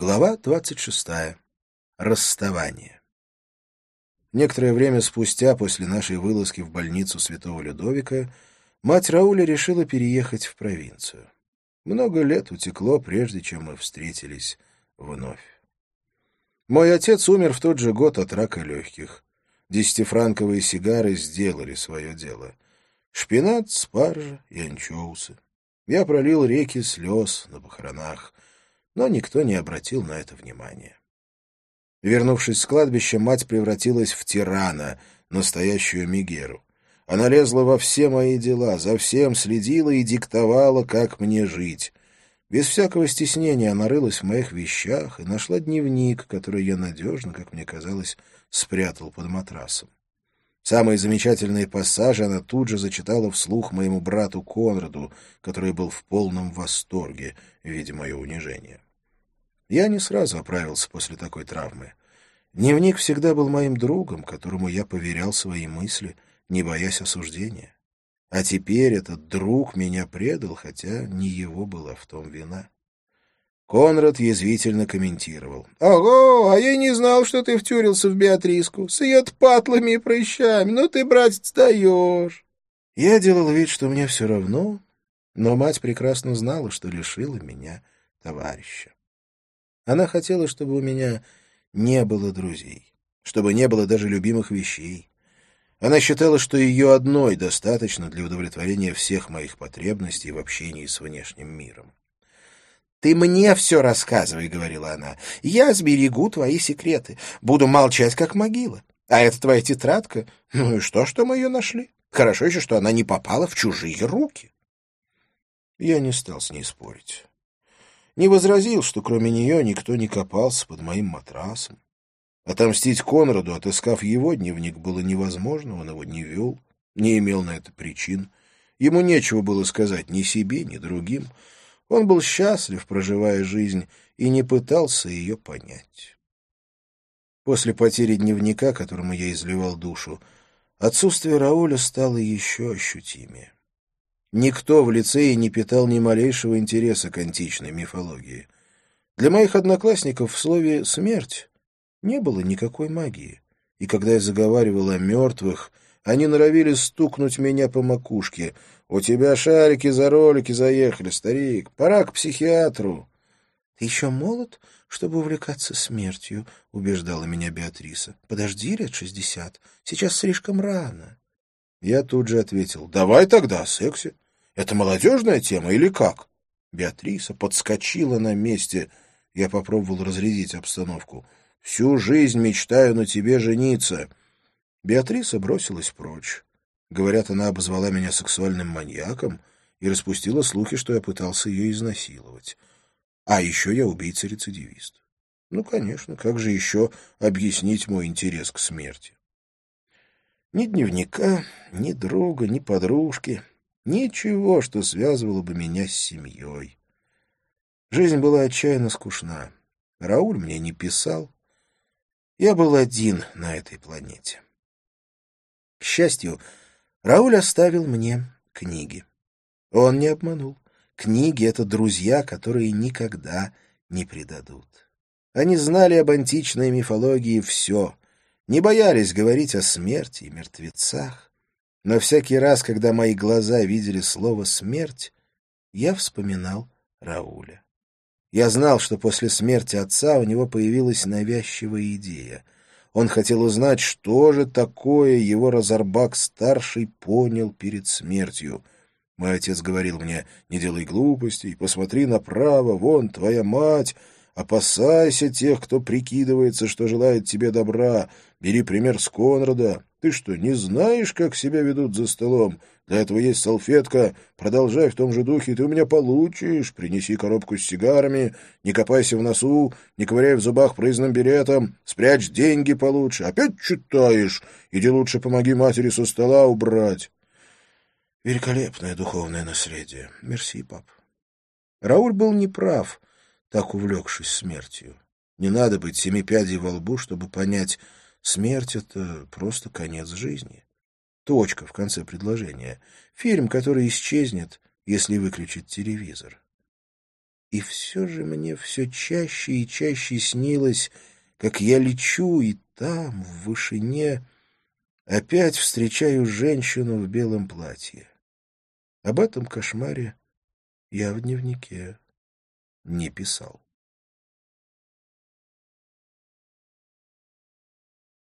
Глава 26. Расставание. Некоторое время спустя, после нашей вылазки в больницу Святого Людовика, мать Рауля решила переехать в провинцию. Много лет утекло, прежде чем мы встретились вновь. Мой отец умер в тот же год от рака легких. Десятифранковые сигары сделали свое дело. Шпинат, спаржа и анчоусы. Я пролил реки слез на похоронах — но никто не обратил на это внимания. Вернувшись с кладбища, мать превратилась в тирана, настоящую Мигеру. Она лезла во все мои дела, за всем следила и диктовала, как мне жить. Без всякого стеснения она рылась в моих вещах и нашла дневник, который я надежно, как мне казалось, спрятал под матрасом. Самые замечательные пассажи она тут же зачитала вслух моему брату Конраду, который был в полном восторге, видя мое унижение. Я не сразу оправился после такой травмы. Дневник всегда был моим другом, которому я поверял свои мысли, не боясь осуждения. А теперь этот друг меня предал, хотя не его была в том вина. Конрад язвительно комментировал. — Ого, а я не знал, что ты втюрился в Беатриску. С ее патлами и прыщами. Ну ты, братец, даешь. Я делал вид, что мне все равно, но мать прекрасно знала, что лишила меня товарища. Она хотела, чтобы у меня не было друзей, чтобы не было даже любимых вещей. Она считала, что ее одной достаточно для удовлетворения всех моих потребностей в общении с внешним миром. «Ты мне все рассказывай», — говорила она. «Я сберегу твои секреты. Буду молчать, как могила. А это твоя тетрадка? Ну и что, что мы ее нашли? Хорошо еще, что она не попала в чужие руки». Я не стал с ней спорить. Не возразил, что кроме нее никто не копался под моим матрасом. Отомстить Конраду, отыскав его дневник, было невозможно, он его не вел, не имел на это причин. Ему нечего было сказать ни себе, ни другим — он был счастлив, проживая жизнь, и не пытался ее понять. После потери дневника, которому я изливал душу, отсутствие Рауля стало еще ощутимее. Никто в лицее не питал ни малейшего интереса к античной мифологии. Для моих одноклассников в слове «смерть» не было никакой магии, и когда я заговаривал о мертвых, они норовили стукнуть меня по макушке. «У тебя шарики за ролики заехали, старик. Пора к психиатру». «Ты еще молод, чтобы увлекаться смертью», — убеждала меня Беатриса. «Подожди лет шестьдесят. Сейчас слишком рано». Я тут же ответил. «Давай тогда о сексе. Это молодежная тема или как?» Беатриса подскочила на месте. Я попробовал разрядить обстановку. «Всю жизнь мечтаю на тебе жениться». Беатриса бросилась прочь. Говорят, она обозвала меня сексуальным маньяком и распустила слухи, что я пытался ее изнасиловать. А еще я убийца-рецидивист. Ну, конечно, как же еще объяснить мой интерес к смерти? Ни дневника, ни друга, ни подружки, ничего, что связывало бы меня с семьей. Жизнь была отчаянно скучна. Рауль мне не писал. Я был один на этой планете. К счастью, Рауль оставил мне книги. Он не обманул. Книги — это друзья, которые никогда не предадут. Они знали об античной мифологии все, не боялись говорить о смерти и мертвецах. Но всякий раз, когда мои глаза видели слово «смерть», я вспоминал Рауля. Я знал, что после смерти отца у него появилась навязчивая идея — он хотел узнать, что же такое его Разорбак-старший понял перед смертью. Мой отец говорил мне, не делай глупостей, посмотри направо, вон твоя мать, опасайся тех, кто прикидывается, что желает тебе добра, бери пример с Конрада. Ты что, не знаешь, как себя ведут за столом? Для этого есть салфетка. Продолжай в том же духе, ты у меня получишь. Принеси коробку с сигарами, не копайся в носу, не ковыряй в зубах проездным билетом, спрячь деньги получше. Опять читаешь? Иди лучше помоги матери со стола убрать. Великолепное духовное наследие. Мерси, пап. Рауль был неправ, так увлекшись смертью. Не надо быть семи пядей во лбу, чтобы понять, Смерть — это просто конец жизни. Точка в конце предложения. Фильм, который исчезнет, если выключить телевизор. И все же мне все чаще и чаще снилось, как я лечу, и там, в вышине, опять встречаю женщину в белом платье. Об этом кошмаре я в дневнике не писал.